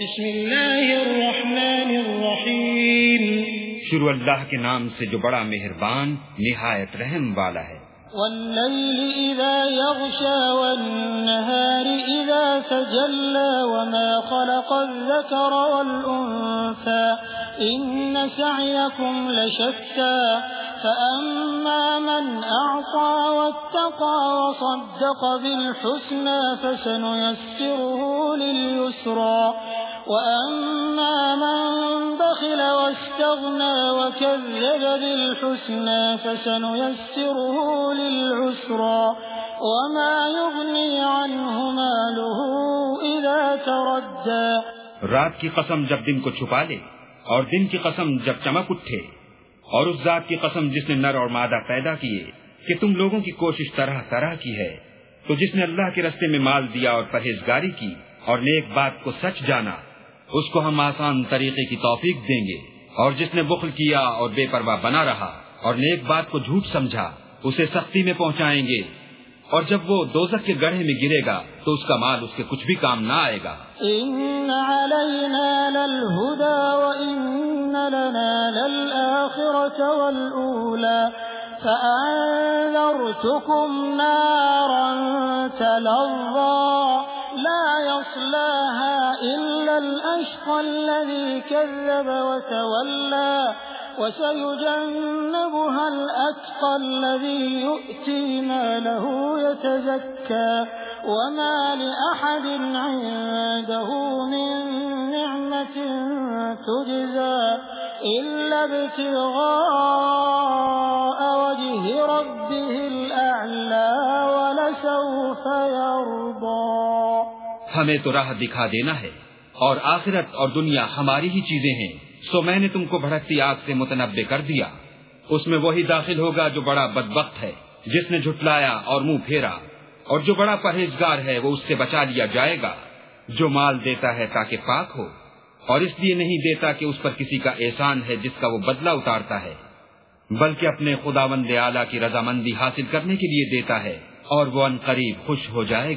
بسم اللہ الرحمن الرحیم۔ شروع اللہ کے نام سے جو بڑا مہربان نہایت رحم والا ہے۔ والليل إذا يغشى والنهار إذا تجلى وما خلق الذكر والأنثى إن سعيكم لشتى فأما من أعطى واتقى وصدق بالحسنى فسنيسره لليسرى وأما من بخل واستغنى وكذب بالحسنى فسنيسره للعسرى وما يغني عنه ماله إذا تردى رات کی قسم جب دن کو چھپا لے اور دن کی قسم جب چمک اٹھے اور اس ذات کی قسم جس نے نر اور مادہ پیدا کیے کہ تم لوگوں کی کوشش طرح طرح کی ہے، تو جس نے اللہ کے رستے میں مال دیا اور پرہیزگاری کی اور نیک بات کو سچ جانا، اس کو ہم آسان طریقے کی توفیق دیں گے۔ اور جس نے بخل کیا اور بے پرواہ بنا رہا اور نیک بات کو جھوٹ سمجھا، اسے سختی میں پہنچائیں گے۔ اور جب وہ دوزک کے گڑھے میں گرے گا، تو اس کا مال اس کے کچھ بھی کام نہ آئے گا۔ إن علينا لنا للآخرة والأولى فأنذرتكم نارا تلظى لا يصلاها إلا الأشقى الذي كذب وتولى وسيجنبها الأتقى الذي يؤتي ماله يتزكى وما لأحد عنده من نعمة تجزى إلا ابتغاء وجه ربه الأعلى ولسوف يرضى ہمیں تو راہ دکھا دینا ہے اور آخرت اور دنیا ہماری ہی چیزیں ہیں، سو میں نے تم کو بھڑکتی آگ سے متنبع کر دیا۔ اس میں وہی داخل ہوگا جو بڑا بدبخت ہے، جس نے جھٹلایا اور منہ پھیرا۔ اور جو بڑا پرہیزگار ہے، وہ اس سے بچا لیا جائے گا، جو مال دیتا ہے تاکہ پاک ہو۔ اور اس لیے نہیں دیتا کہ اس پر کسی کا احسان ہے جس کا وہ بدلہ اتارتا ہے، بلکہ اپنے خدا بند اعلیٰ کی رضامندی حاصل کرنے کے لیے دیتا ہے اور وہ ان قریب خوش ہو جائے گا۔